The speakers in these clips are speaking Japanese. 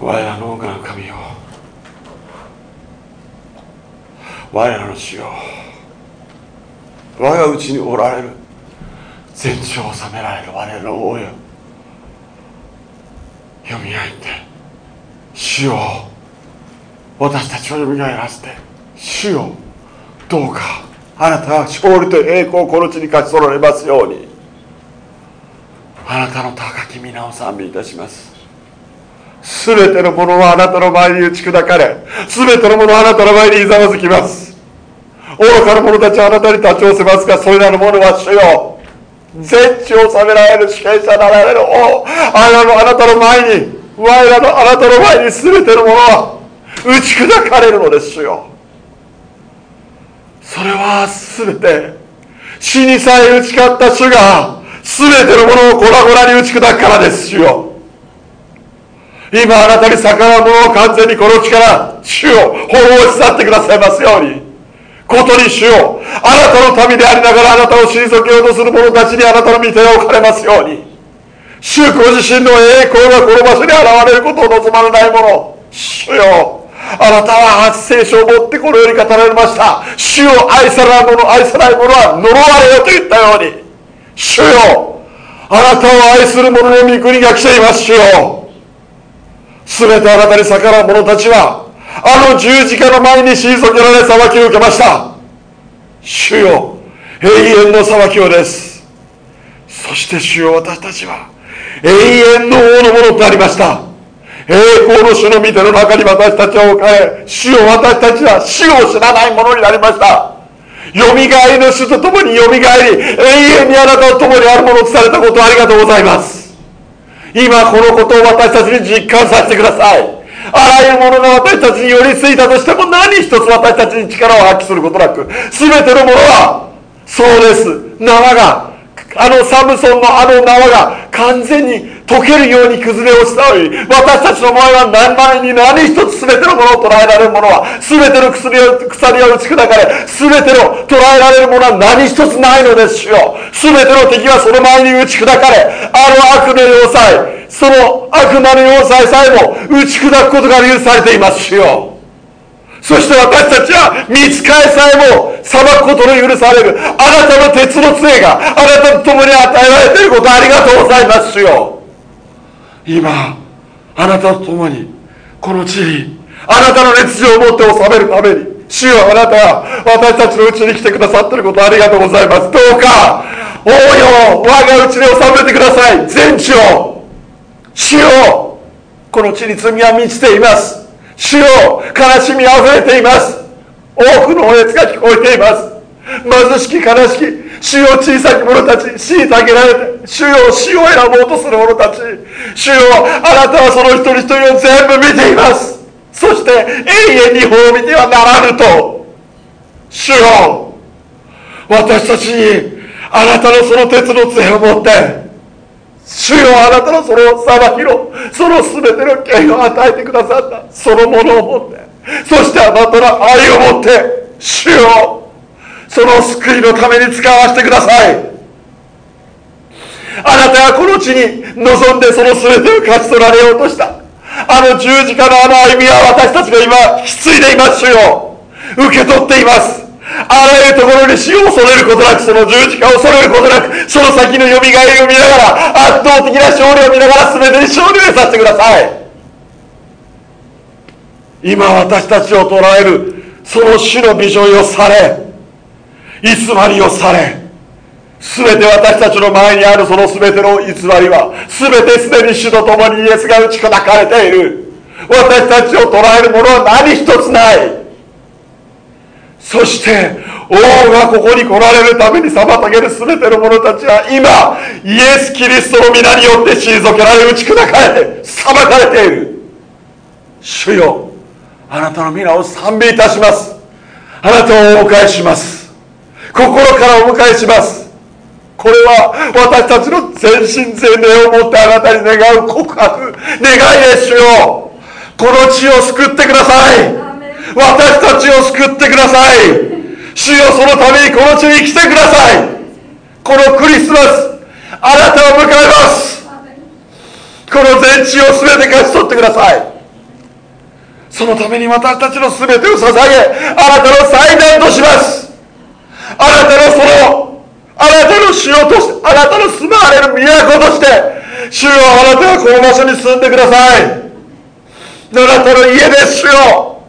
我らの多の神よ。我らの主よ。我がうちにおられる。全地を治められる。我らの王よ。よみがえって。主よ。私たちをよみがえらせて。主よ。どうか。あなたは勝利と栄光をこの地に勝ち取られますように。あなたの高き皆を賛美いたします。すべてのものはあなたの前に打ち砕かれすべてのものはあなたの前にいざわずきます。愚かな者たちはあなたに立ち寄せますがそれらのものは主よ。全地を治められる主権者なられる王。あなたのあなたの前に我らのあなたの前に全てのものは打ち砕かれるのです主よ。それは全て死にさえ打ち勝った主が全てのものを粉々に打ち砕くからです主よ。今あなたに逆らう者を完全にこの地から主を滅ぼし去ってくださいますように。ことに主よあなたの民でありながらあなたを退けようとする者たちにあなたの御手を置かれますように。主ご自身の栄光がこの場所に現れることを望まれない者主よあなたは聖書を持ってこのように語られました。主を愛さない者愛さない者は呪われよと言ったように。主よあなたを愛する者の御国が来ています。主よ全てあなたに逆らう者たちはあの十字架の前に退けられ裁きを受けました。主よ永遠の裁きをです。そして主よ私たちは永遠の王のものとなりました。栄光の主の御手の中に私たちを置かれ主を私たちは死を知らないものになりました。よみがえりの主と共によみがえり永遠にあなたと共にあるものとされたことをありがとうございます。今このことを私たちに実感させてください。あらゆるものが私たちに寄りついたとしても何一つ私たちに力を発揮することなく全てのものはそうです。縄があのサムソンのあの縄が完全に溶けるように崩れ落ちたのに私たちの前は何前に何一つ全てのものを捉えられるものは全ての薬を鎖を打ち砕かれ全ての捉えられるものは何一つないのですよ。全ての敵はその前に打ち砕かれあの悪の要塞その悪魔の要塞さえも打ち砕くことが許されていますよ。そして私たちは見つかえさえも裁くことの許されるあなたの鉄の杖があなたと共に与えられていることありがとうございますよ。今あなたと共にこの地にあなたの熱情を持って治めるために主よあなたは私たちのうちに来てくださっていることありがとうございます。どうか王よ我がうちに治めてください。全地を主よこの地に罪は満ちています。主よ悲しみあふれています。多くのお熱が聞こえています。貧しき悲しき主よ小さき者たち虐げられて主よ死を選ぼうとする者たち主よあなたはその一人一人を全部見ています。そして永遠に葬見てはならぬと主よ私たちにあなたのその鉄の杖を持って主よあなたのその裁きのその全ての権威を与えてくださったそのものを持ってそしてあなたの愛を持って主よその救いのために使わせてください。あなたがこの地に望んでその全てを勝ち取られようとした。あの十字架のあの歩みは私たちが今引き継いでいます主よ受け取っています。あらゆるところに死を恐れることなくその十字架を恐れることなくその先のよみがえりを見ながら圧倒的な勝利を見ながら全てに勝利を得させてください。今私たちを捉えるその死の美女をされ偽りをされ全て私たちの前にあるその全ての偽りは全てすでに主と共にイエスが打ち砕かれている。私たちを捉えるものは何一つない。そして王がここに来られるために妨げる全ての者たちは今イエス・キリストの皆によって退けられ打ち砕かれて裁かれている。主よあなたの皆を賛美いたします。あなたをお迎えします。心からお迎えします。これは私たちの全身全霊をもってあなたに願う告白願いですよ。この地を救ってください。私たちを救ってください。主よそのためにこの地に来てください。このクリスマスあなたを迎えます。この全地を全て勝ち取ってください。そのために私たちの全てを捧げあなたの祭壇としますあなたのそのあなたの主よとしてあなたの住まわれる都として主よあなたはこの場所に住んでください。あなたの家です主よ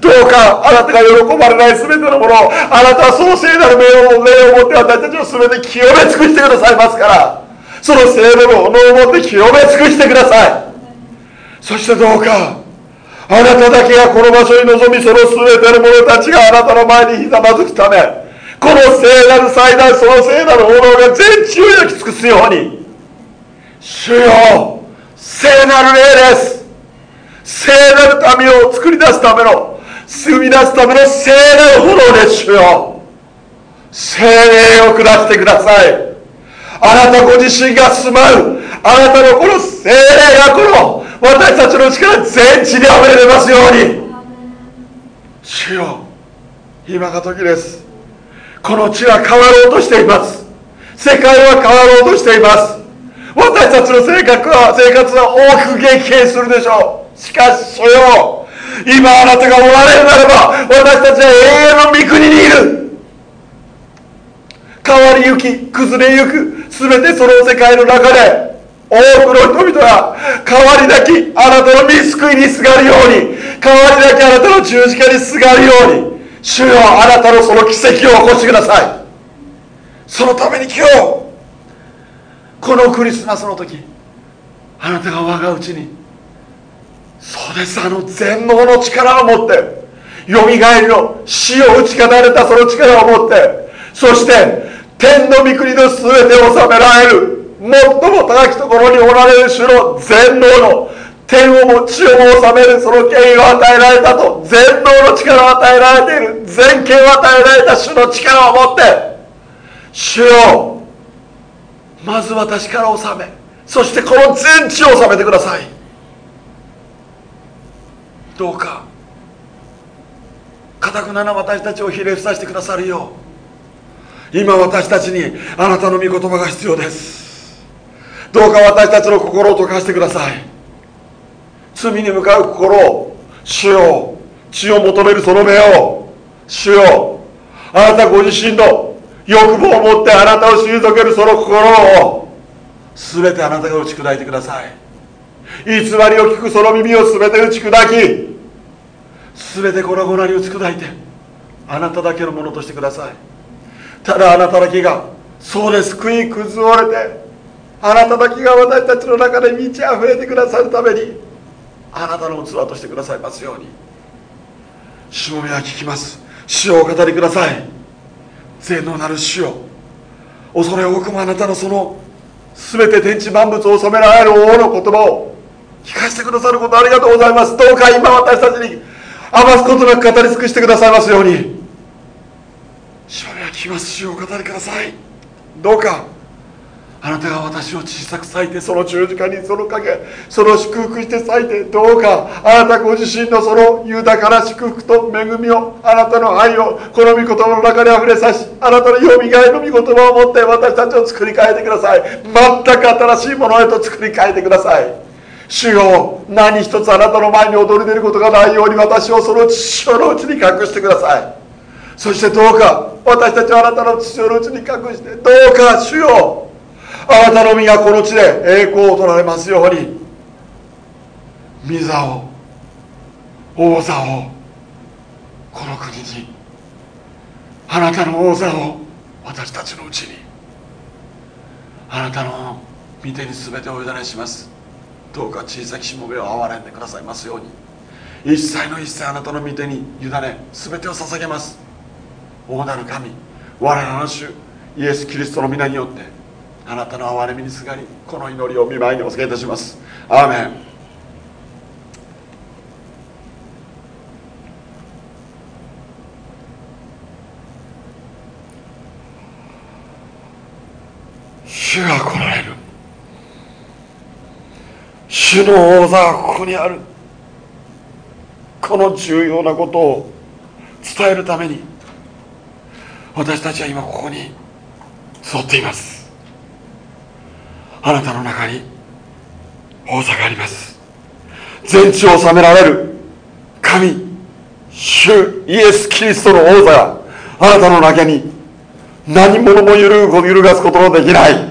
どうかあなたが喜ばれない全てのものをあなたはその聖なる命をを持って私たちを全て清め尽くしてくださいますからその聖なるものを持って清め尽くしてください。そしてどうかあなただけがこの場所に臨みその全ての者たちがあなたの前にひざまずくためこの聖なる祭壇その聖なる炎が全地を焼き尽くすように。主よ聖なる霊です。聖なる民を作り出すための生み出すための聖なる炎です主よ。聖霊を下してください。あなたご自身が住まうあなたのこの聖霊がこの私たちの力全地にあふれてますように。主よ今が時です。この地は変わろうとしています。世界は変わろうとしています。私たちの性格は生活は大く激変するでしょう。しかし主よ今あなたがおられるならば私たちは永遠の御国にいる。変わりゆき崩れゆく全てその世界の中で多くの人々が変わりなきあなたの見救いにすがるように変わりなきあなたの十字架にすがるように主よあなたのその奇跡を起こしてください。そのために今日このクリスマスの時あなたが我がうちにそうですあの全能の力を持ってよみがえりの死を打ち勝たれたその力を持ってそして天の御国の全てを治められる最も高きところにおられる主の全能の天をも地をも治めるその権威を与えられたと全能の力を与えられている全権を与えられた主の力を持って主よまず私から治めそしてこの全地を治めてください。どうかかたくなな私たちをひれ伏させてくださるよう今私たちにあなたの御言葉が必要です。どうか私たちの心を溶かしてください。罪に向かう心を主よ血を求めるその目を主よあなたご自身の欲望を持ってあなたを退けるその心を全てあなたが打ち砕いてください。偽りを聞くその耳を全て打ち砕き全て粉々に打ち砕いてあなただけのものとしてください。ただあなただけがそうです。食い崩れてあなただけが私たちの中で満ち溢れてくださるためにあなたの器としてくださいますように。しもべは聞きます。主をお語りください。全能なる主よ。恐れ多くもあなたのその全て天地万物を収められる王の言葉を。聞かせてくださることありがとうございます。どうか今私たちに。余すことなく語り尽くしてくださいますように。しもべは聞きます。主をお語りください。どうかあなたが私を小さく裂いてその十字架にその影その祝福して裂いてどうかあなたご自身のその豊かな祝福と恵みをあなたの愛をこの御言葉の中にあふれさしあなたのよみがえの御言葉を持って私たちを作り変えてください。全く新しいものへと作り変えてください。主よ何一つあなたの前に踊り出ることがないように私をその父親のうちに隠してください。そしてどうか私たちはあなたの父親のうちに隠してどうか主よあなたの身がこの地で栄光を取られますように御座を王座をこの国にあなたの王座を私たちのうちにあなたの御手に全てお委ねします。どうか小さきしもべを憐れんでくださいますように。一切の一切あなたの御手に委ね全てを捧げます。大なる神我らの主イエス・キリストの皆によってあなたの憐れみにすがりこの祈りを見舞いにお告げいたします。アーメン。主が来られる。主の王座はここにある。この重要なことを伝えるために私たちは今ここに座っています。あなたの中に王座があります。全地を治められる神主イエス・キリストの王座があなたの中に何者も揺るがすことのできない。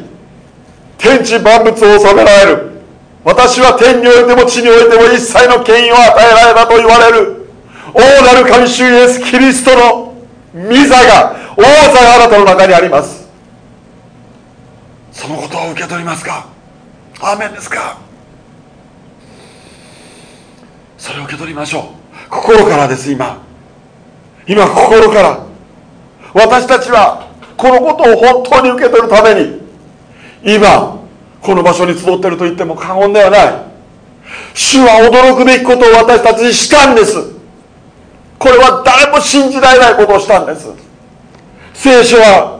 天地万物を治められる。私は天においても地においても一切の権威を与えられたと言われる。王なる神主イエス・キリストの御座が王座があなたの中にあります。そのことを受け取りますか？アーメンですか？それを受け取りましょう。心からです今。今心から。私たちはこのことを本当に受け取るために今この場所に集っていると言っても過言ではない。主は驚くべきことを私たちにしたんです。これは誰も信じられないことをしたんです。聖書は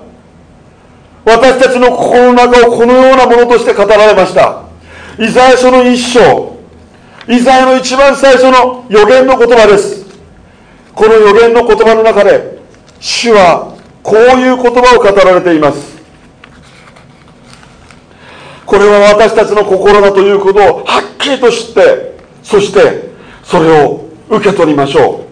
私たちの心の中をこのようなものとして語られました。イザヤ書の一章。イザヤの一番最初の予言の言葉です。この予言の言葉の中で主はこういう言葉を語られています。これは私たちの心だということをはっきりと知ってそしてそれを受け取りましょ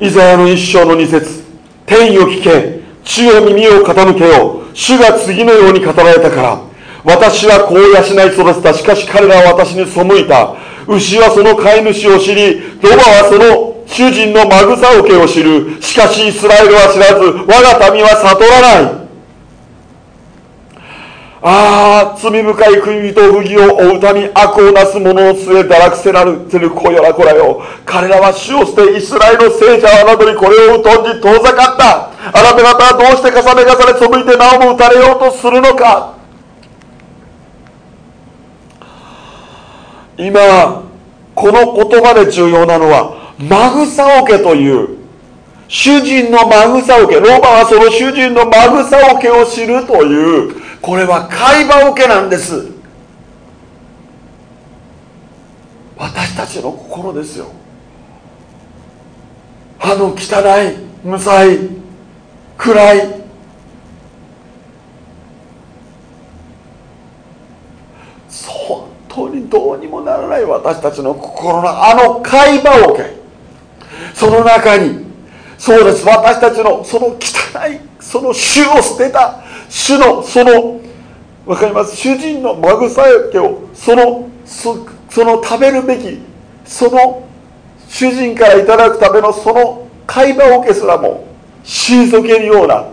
う。イザヤの一章の二節。天を聞け。地を耳を傾けよう。主が次のように語られたから。私はこう養い育てた。しかし彼らは私に背いた。牛はその飼い主を知りロバはその主人のマグサオケを知る。しかしイスラエルは知らず我が民は悟らない。ああ罪深い国と不義を追うため悪をなす者の末堕落せられてるこよらこらよ。彼らは主を捨てイスラエルの聖者は侮りこれを疎んじ遠ざかった。あなた方はどうして重ね重ね背いてなおも打たれようとするのか？今この言葉で重要なのはマグサオケという主人のマグサオケロバはその主人のマグサオケを知るというこれは会話オケなんです。私たちの心ですよ。あの汚い無才暗い。本当にどうにもならない私たちの心のあの会話オケその中にそうです。私たちのその汚いその主を捨てた主のその分かります？主人のマグサヤケをそのその食べるべきその主人からいただくためのその会話をけすらも退けるような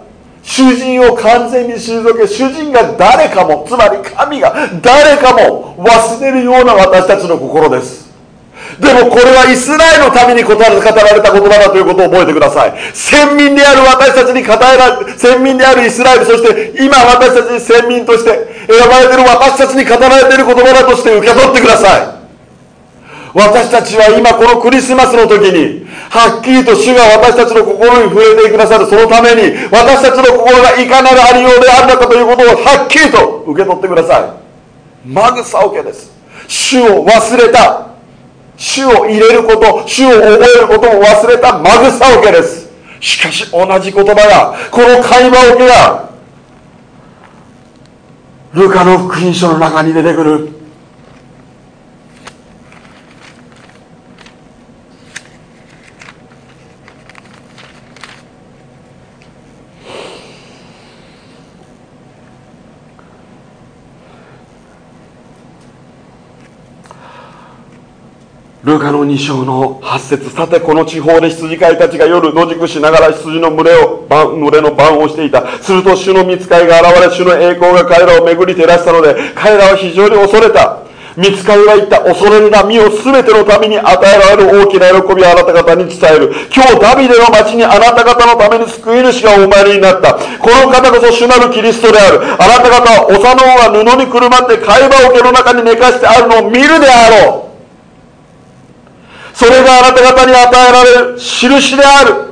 主人を完全に退け主人が誰かもつまり神が誰かも忘れるような私たちの心です。でもこれはイスラエルのために語られた言葉だということを覚えてください。先民である私たちに語られ先民であるイスラエルそして今私たちに先民として選ばれている私たちに語られている言葉だとして受け取ってください。私たちは今このクリスマスの時にはっきりと主が私たちの心に触れてくださるそのために私たちの心がいかなるありようであるのかということをはっきりと受け取ってください。マグサオケです。主を忘れた。主を入れること主を覚えることを忘れた。マグサオケです。しかし同じ言葉がこの会話オケがルカの福音書の中に出てくる。ルカの2章の8節さてこの地方で羊飼いたちが夜野宿しながら羊の群れを群れの番をしていた。すると主の見つかいが現れ主の栄光が彼らを巡り照らしたので彼らは非常に恐れた。見つかりは言った恐れるな身を全てのために与えられる大きな喜びをあなた方に伝える。今日ダビデの町にあなた方のために救い主がお生まれになった。この方こそ主なるキリストである。あなた方は幼子が布にくるまって会話桶の中に寝かしてあるのを見るであろう。それがあなた方に与えられる印である。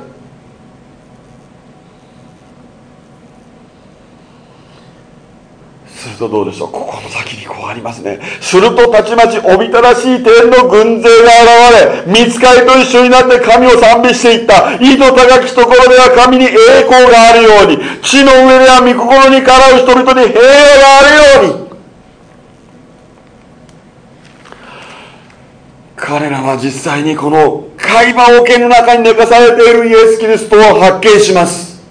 するとどうでしょう？ここの先にこうありますね。するとたちまちおびただしい天の軍勢が現れ見つかりと一緒になって神を賛美していった。井戸高きところでは神に栄光があるように。地の上では御心にからう人々に平和があるように。彼らは実際にこの会話桶の中に寝かされているイエス・キリストを発見します。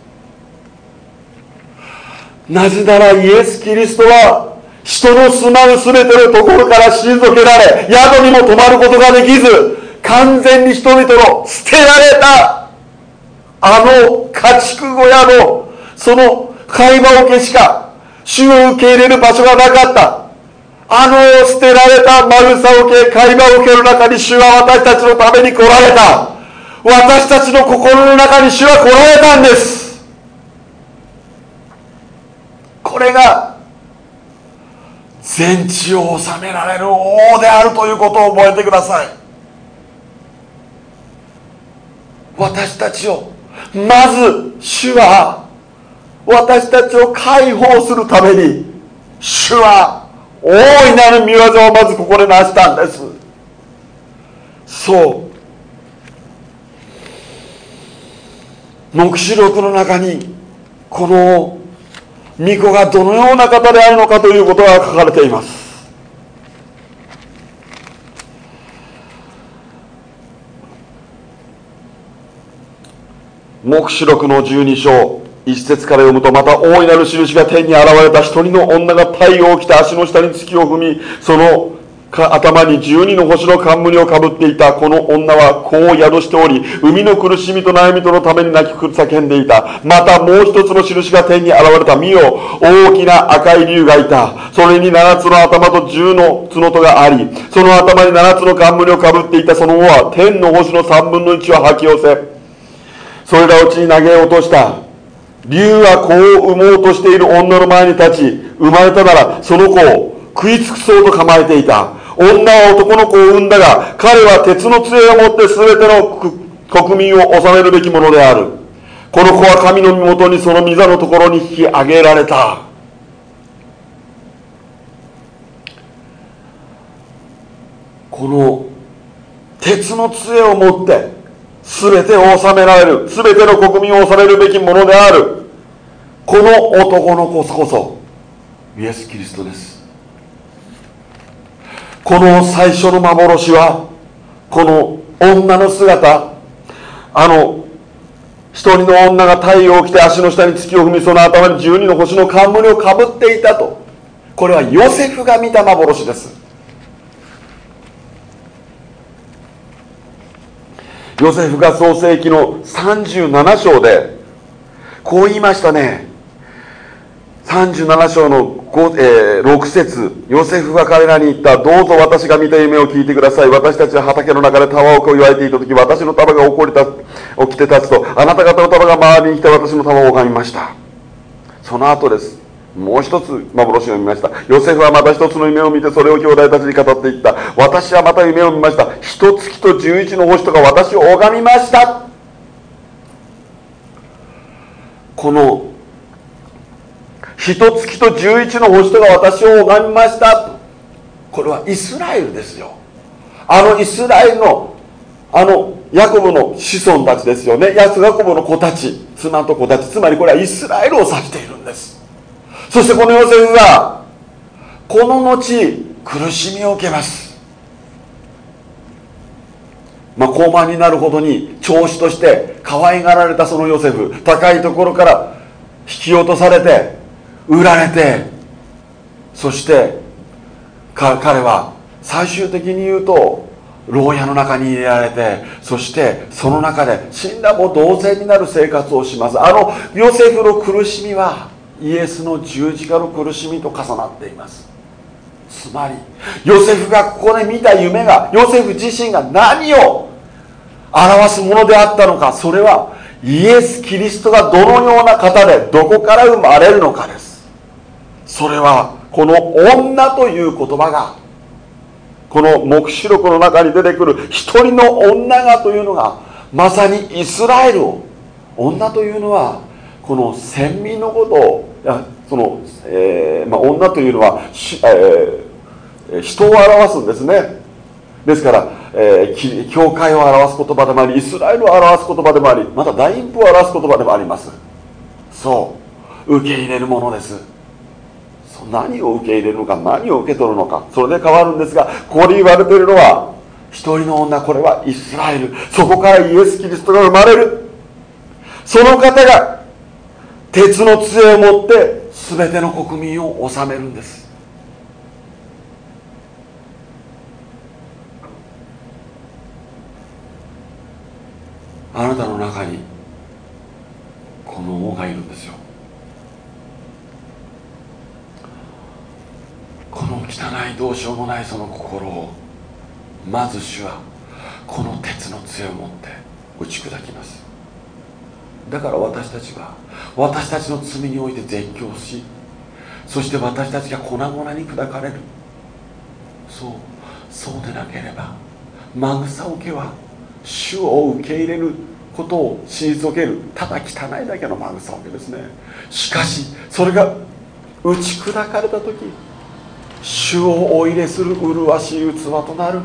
なぜならイエス・キリストは人の住まう全てのところから退けられ宿にも泊まることができず完全に人々の捨てられたあの家畜小屋のその会話桶しか主を受け入れる場所がなかった。あの捨てられたマグサ桶会話桶の中に主は私たちのために来られた。私たちの心の中に主は来られたんです。これが全地を治められる王であるということを覚えてください。私たちをまず主は私たちを解放するために主は大いなる見業をまずここで成したんです。そう。黙示録の中にこの巫女がどのような方であるのかということが書かれています。黙示録の12章。一節から読むとまた大いなる印が天に現れた一人の女が太陽を着て足の下に月を踏みその頭に十二の星の冠をかぶっていた。この女は子を宿しており海の苦しみと悩みとのために泣き叫んでいた。またもう一つの印が天に現れた。見よ大きな赤い竜がいた。それに七つの頭と十の角とがありその頭に七つの冠をかぶっていた。その後は天の星の三分の一を吐き寄せそれらを地に投げ落とした。竜は子を産もうとしている女の前に立ち生まれたならその子を食い尽くそうと構えていた。女は男の子を産んだが彼は鉄の杖を持って全ての国民を治めるべきものである。この子は神の身元にその御座のところに引き上げられた。この鉄の杖を持って全てを治められる。全ての国民を治めるべきものである。この男の子こそイエス・キリストです。この最初の幻はこの女の姿。あの一人の女が太陽を着て足の下に月を踏みその頭に十二の星の冠をかぶっていたと。これはヨセフが見た幻です。ヨセフが創世記の37章でこう言いましたね。37章の5、えー、6節ヨセフが彼らに言ったどうぞ私が見た夢を聞いてください。私たちは畑の中で束を祝いていた時私の束が起こりた起きて立つとあなた方の束が周りに来て私の束を拝みました。その後です。もう一つ幻を見ました。ヨセフはまた一つの夢を見てそれを兄弟たちに語っていった。私はまた夢を見ました。一月と十一の星とか私を拝みました。この一月と十一の星とか私を拝みました。これはイスラエルですよ。あのイスラエルのあのヤコブの子孫たちですよね。ヤコブの子たち。妻と子たち。つまりこれはイスラエルを指しているんです。そしてこのヨセフがこの後苦しみを受けます。まあ、高慢になるほどに長子として可愛がられたそのヨセフ高いところから引き落とされて売られてそして彼は最終的に言うと牢屋の中に入れられてそしてその中で死んだも同然になる生活をします。あのヨセフの苦しみはイエスの十字架の苦しみと重なっています。つまりヨセフがここで見た夢がヨセフ自身が何を表すものであったのかそれはイエス・キリストがどのような方でどこから生まれるのかです。それはこの女という言葉がこの黙示録の中に出てくる一人の女がというのがまさにイスラエルを女というのはこの先民のことをその、えーまあ、女というのは、えー、人を表すんですね。ですから、えー、教会を表す言葉でもありイスラエルを表す言葉でもありまた大陰譜を表す言葉でもあります。そう。受け入れるものです。何を受け入れるのか何を受け取るのかそれで変わるんですがここで言われているのは一人の女これはイスラエル。そこからイエス・キリストが生まれる。その方が鉄の杖を持って全ての国民を治めるんです。あなたの中にこの王がいるんですよ。この汚いどうしようもないその心をまず主はこの鉄の杖を持って打ち砕きます。だから私たちは私たちの罪において絶叫しそして私たちが粉々に砕かれる。そうそうでなければマグサオケは主を受け入れることを退ける。ただ汚いだけのマグサオケですね。しかしそれが打ち砕かれた時主をお入れする麗しい器となる。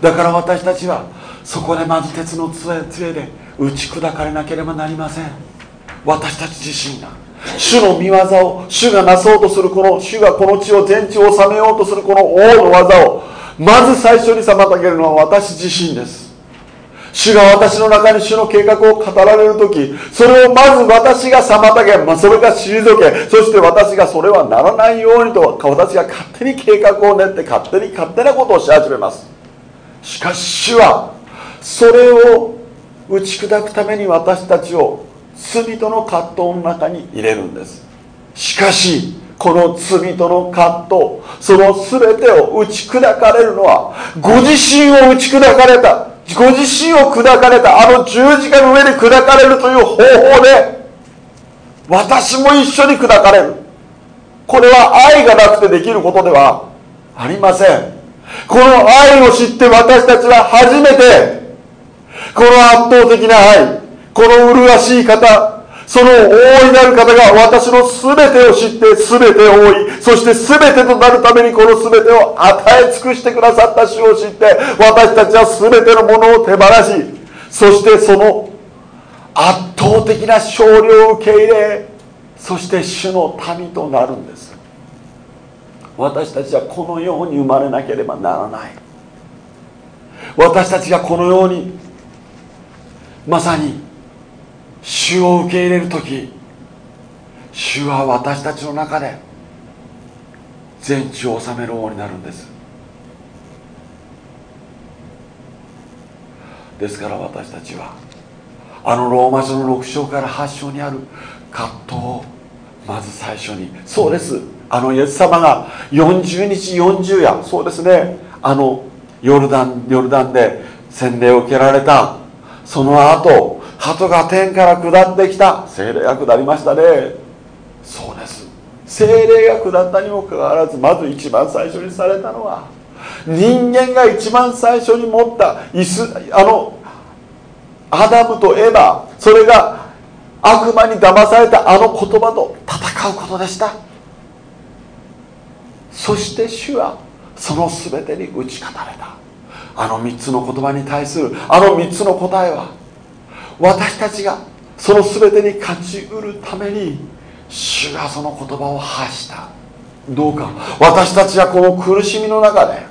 だから私たちはそこでまず鉄の杖で打ち砕かれなければなりません。私たち自身が。主の見業を主がなそうとするこの主がこの地を全地を治めようとするこの王の技をまず最初に妨げるのは私自身です。主が私の中に主の計画を語られる時それをまず私が妨げ、まあ、それが退けそして私がそれはならないようにと私が勝手に計画を練って勝手に勝手なことをし始めます。しかし主はそれを打ち砕くために私たちを罪との葛藤の中に入れるんです。しかしこの罪との葛藤その全てを打ち砕かれるのはご自身を打ち砕かれたご自身を砕かれたあの十字架の上で砕かれるという方法で私も一緒に砕かれる。これは愛がなくてできることではありません。この愛を知って私たちは初めてこの圧倒的な愛この麗しい方その大いなる方が私の全てを知って全てを追いそして全てとなるためにこの全てを与え尽くしてくださった主を知って私たちは全てのものを手放しそしてその圧倒的な勝利を受け入れそして主の民となるんです。私たちはこのように生まれなければならない。私たちがこのようにまさに主を受け入れる時主は私たちの中で全地を治める王になるんです。ですから私たちはあのローマ書の6章から8章にある葛藤をまず最初にそうです。あのイエス様が40日40夜そうですね。あのヨルダンヨルダンで洗礼を受けられたその後鳩が天から下ってきた。精霊が下りましたね。そうです。精霊が下ったにもかかわらずまず一番最初にされたのは人間が一番最初に持ったイスあのアダムとエヴァそれが悪魔に騙されたあの言葉と戦うことでした。そして主はその全てに打ち勝たれた。あの3つの言葉に対するあの3つの答えは私たちがその全てに勝ち得るために主がその言葉を発した。どうか私たちはこの苦しみの中で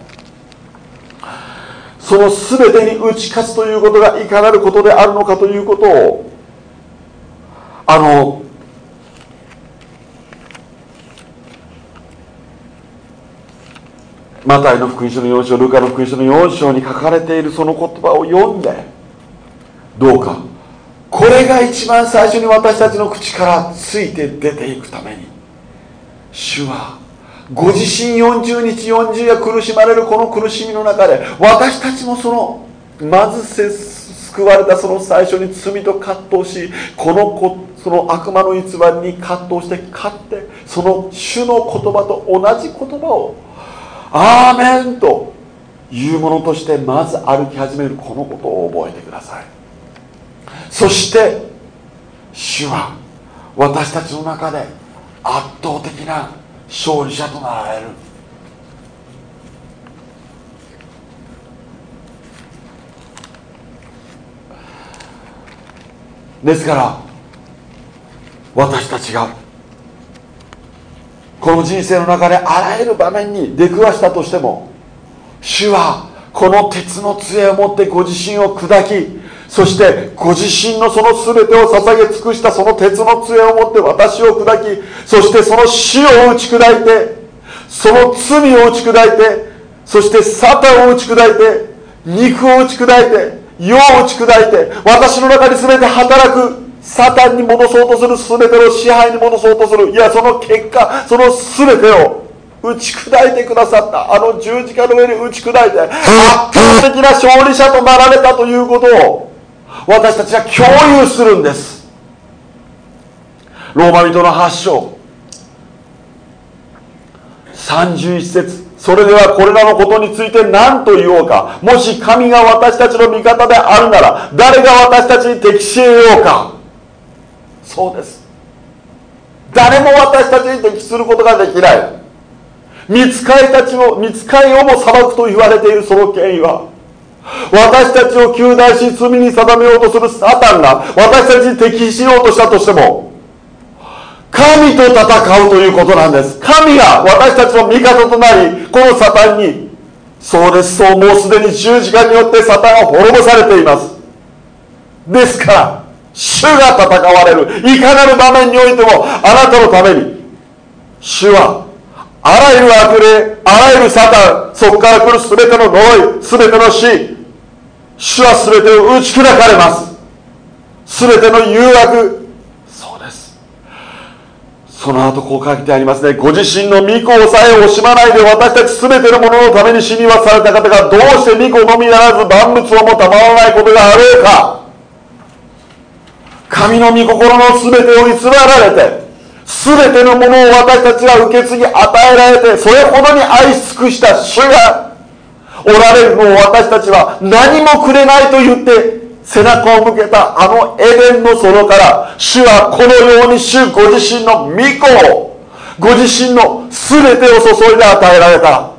その全てに打ち勝つということがいかなることであるのかということをあのマタイの福音書の4章ルカの福音書の4章に書かれているその言葉を読んでどうかこれが一番最初に私たちの口からついて出ていくために主はご自身40日40夜苦しまれるこの苦しみの中で私たちもそのまず救われたその最初に罪と葛藤しこのこその悪魔の偽りに葛藤して勝ってその主の言葉と同じ言葉を「アーメン」というものとしてまず歩き始めるこのことを覚えてください。そして主は私たちの中で圧倒的な勝利者となられる。ですから私たちがこの人生の中であらゆる場面に出くわしたとしても主はこの鉄の杖を持ってご自身を砕きそしてご自身のその全てを捧げ尽くしたその鉄の杖を持って私を砕きそしてその死を打ち砕いてその罪を打ち砕いてそしてサタンを打ち砕いて肉を打ち砕いて世を打ち砕いて私の中に全て働く。サタンに戻そうとする全ての支配に戻そうとする。いやその結果その全てを打ち砕いてくださった。あの十字架の上に打ち砕いて圧倒的な勝利者となられたということを私たちは共有するんです。ローマ人の8章。31節。それではこれらのことについて何と言おうか。もし神が私たちの味方であるなら誰が私たちに適しようか。そうです。誰も私たちに適することができない。見つかいたちを見つかいをも裁くと言われているその権威は私たちを糾弾し罪に定めようとするサタンが私たちに敵しようとしたとしても神と戦うということなんです。神が私たちの味方となりこのサタンにそうですそうもうすでに十字架によってサタンは滅ぼされています。ですから主が戦われる。いかなる場面においてもあなたのために主はあらゆる悪霊あらゆるサタンそこから来る全ての呪い全ての死主は全てを打ち砕かれます。全ての誘惑。そうです。その後こう書いてありますね。ご自身の御子をさえ惜しまないで私たち全てのもののために死にはされた方がどうして御子のみならず万物をもたまらないことがあろうか。神の御心の全てを偽られて全てのものを私たちが受け継ぎ与えられてそれほどに愛し尽くした主がおられるのを私たちは何もくれないと言って背中を向けたあのエデンの園から主はこのように主ご自身の御子をご自身の全てを注いで与えられた。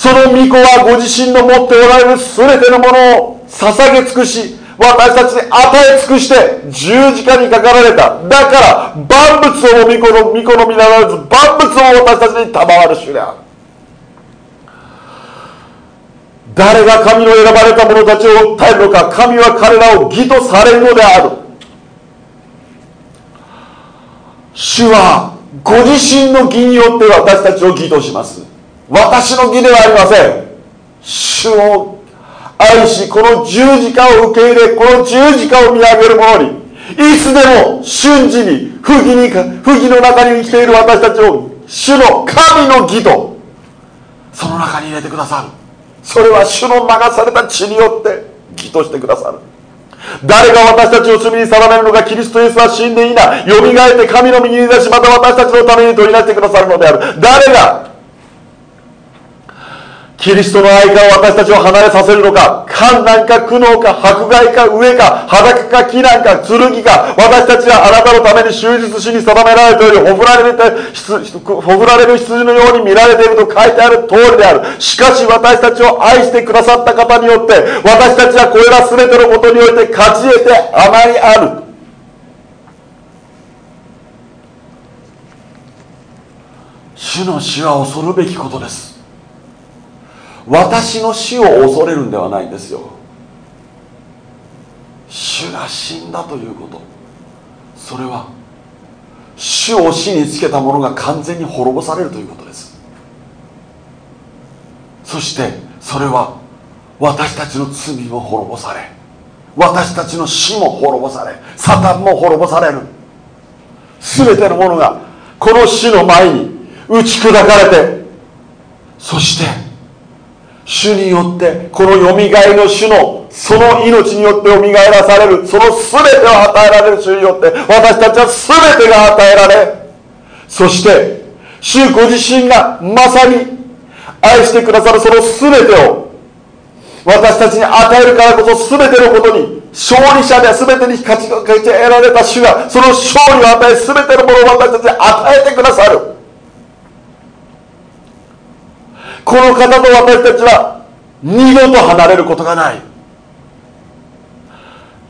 その御子はご自身の持っておられる全てのものを捧げ尽くし私たちに与え尽くして十字架にかかられた。だから万物を御子の御子のみならず万物を私たちに賜る主である。誰が神の選ばれた者たちを訴えるのか神は彼らを義とされるのである。主はご自身の義によって私たちを義とします。私の義ではありません。主を愛しこの十字架を受け入れこの十字架を見上げる者にいつでも瞬時に不義に不義の中に生きている私たちを主の神の義とその中に入れてくださる。それは主の流された血によって義としてくださる。誰が私たちを罪に定めるのかキリストイエスは死んでいない。よみがえって神の身に出しまた私たちのために取り出してくださるのである。誰がキリストの愛から私たちを離れさせるのか観難か苦悩か迫害か飢えか裸か飢難か剣か私たちはあなたのために終日死に定められておりほふられてほふられる羊のように見られていると書いてある通りである。しかし私たちを愛してくださった方によって私たちはこれら全てのことにおいて勝ち得て甘いある。主の死は恐るべきことです。私の死を恐れるんではないんですよ。主が死んだということ。それは主を死につけた者が完全に滅ぼされるということです。そしてそれは私たちの罪も滅ぼされ私たちの死も滅ぼされサタンも滅ぼされる。全てのものがこの死の前に打ち砕かれてそして主によってこのよみがえの主のその命によってよみがえらされるその全てを与えられる主によって私たちは全てが与えられそして主ご自身がまさに愛してくださるその全てを私たちに与えるからこそ全てのことに勝利者で全てに勝ち得られた主がその勝利を与え全てのものを私たちに与えてくださる。この方と私たちは二度と離れることがない。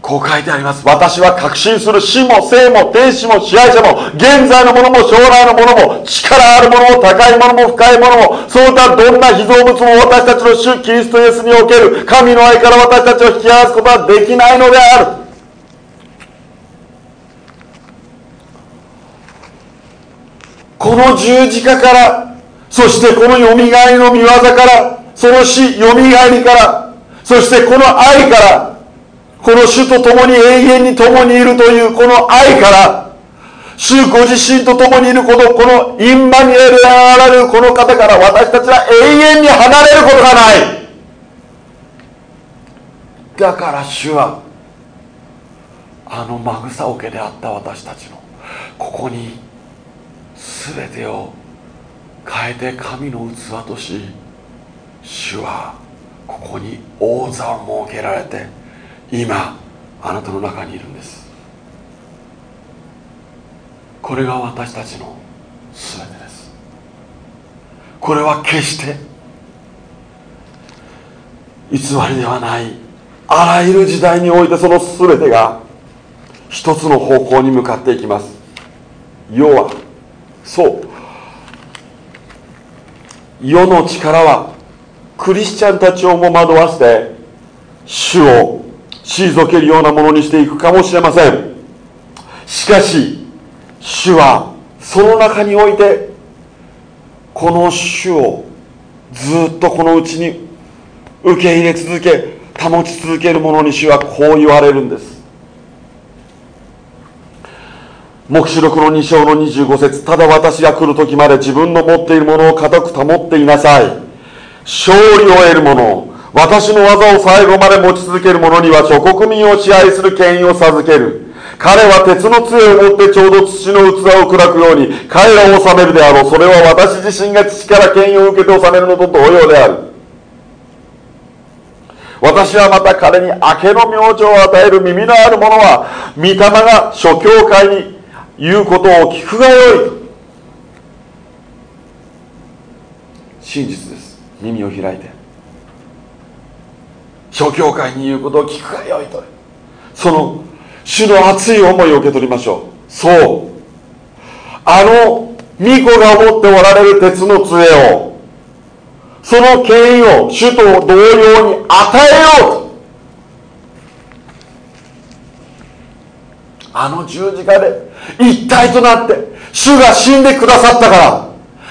こう書いてあります。私は確信する死も生も天使も支配者も現在のものも将来のものも力あるものも高いものも深いものもそうたどんな被造物も私たちの主キリストイエスにおける神の愛から私たちを引き離すことはできないのである。この十字架からそしてこのよみがえりの見業からその死よみがえりからそしてこの愛からこの主と共に永遠に共にいるというこの愛から主ご自身と共にいることこのインマニュエルであられるこの方から私たちは永遠に離れることがない。だから主はあのマグサオ家であった私たちのここに全てを変えて神の器とし主はここに王座を設けられて今あなたの中にいるんです。これが私たちの全てです。これは決して偽りではないあらゆる時代においてその全てが一つの方向に向かっていきます。世はそう。世の力はクリスチャンたちをも惑わせて主を退けるようなものにしていくかもしれません。しかし主はその中においてこの主をずっとこのうちに受け入れ続け保ち続ける者に主はこう言われるんです。黙示録の2章の25節ただ私が来る時まで自分の持っているものを固く保っていなさい。勝利を得る者私の技を最後まで持ち続ける者には諸国民を支配する権威を授ける。彼は鉄の杖を持ってちょうど土の器を砕くように彼らを治めるであろう。それは私自身が父から権威を受けて治めるのと同様である。私はまた彼に明けの明星を与える耳のある者は御霊が諸教会に言うことを聞くがよい。真実です。耳を開いて。諸教会に言うことを聞くがよいと。その主の熱い思いを受け取りましょう。そう。あの巫女が持っておられる鉄の杖をその権威を主と同様に与えようと。あの十字架で一体となって主が死んでくださったから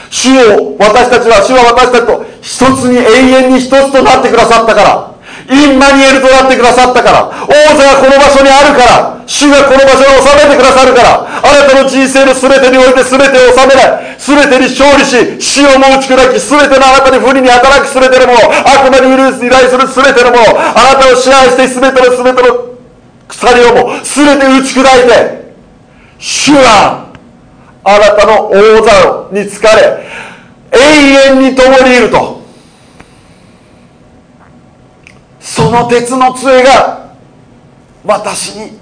主を私たちは主は私たちと一つに永遠に一つとなってくださったからインマニュエルとなってくださったから王座がこの場所にあるから主がこの場所に収めてくださるからあなたの人生の全てにおいて全てを収めない全てに勝利し死をも打ち砕き全てのあなたに不利に働き全てのもの悪魔に依頼する全てのものあなたを支配して全ての全ての鎖をも全て打ち砕いて主はあなたの王座に疲れ永遠に共にいると。その鉄の杖が私に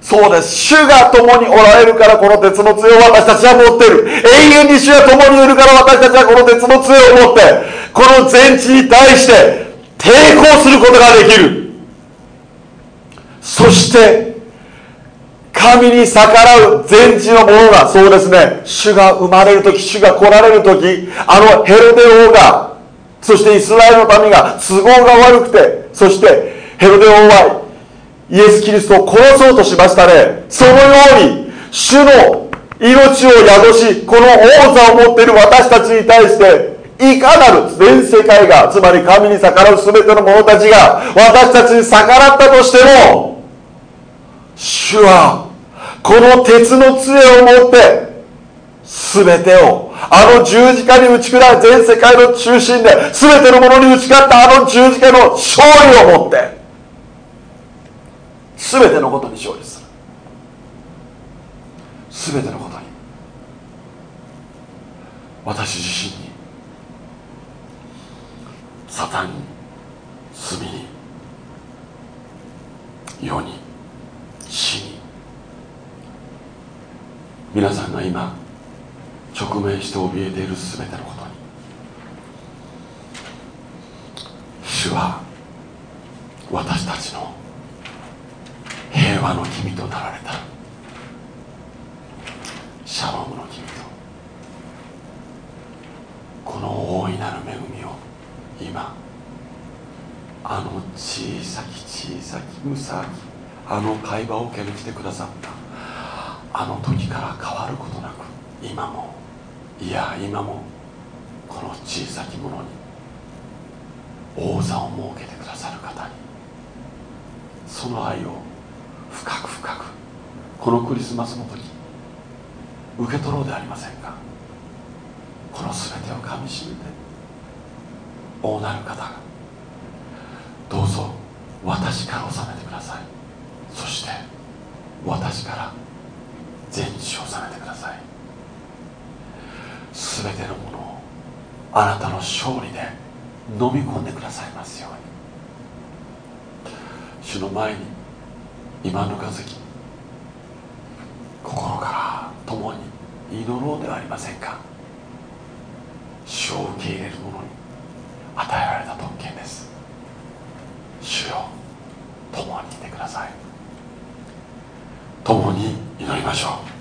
そうです。主が共におられるからこの鉄の杖を私たちは持っている。永遠に主が共にいるから私たちはこの鉄の杖を持ってこの全地に対して抵抗することができる。そして神に逆らう全地の者がそうですね。主が生まれる時主が来られる時あのヘロデ王がそしてイスラエルの民が都合が悪くてそしてヘロデ王はイエス・キリストを殺そうとしましたね。そのように主の命を宿しこの王座を持っている私たちに対していかなる全世界がつまり神に逆らう全ての者たちが私たちに逆らったとしても主はこの鉄の杖を持って全てをあの十字架に打ち砕い全世界の中心で全てのものに打ち勝ったあの十字架の勝利を持って全てのことに勝利する。全てのことに。私自身に。サタンに罪に世に死に皆さんが今直面して怯えている全てのことに主は私たちの平和の君となられたシャロムの君とこの大いなる恵みを今。あの小さき小さきむさきあの会話を受け抜きてくださった。あの時から変わることなく今も。いや今もこの小さきものに王座を設けてくださる方にその愛を深く深くこのクリスマスの時受け取ろうではありませんか。この全てをかみしめて大なる方。がどうぞ私から収めてください。そして私から全地を収めてください。全てのものをあなたの勝利で飲み込んでくださいますように。主の前に今ぬかずき心から共に祈ろうではありませんか。主を受け入れる者に与えられた特権です。主よ共にいてください。共に祈りましょう。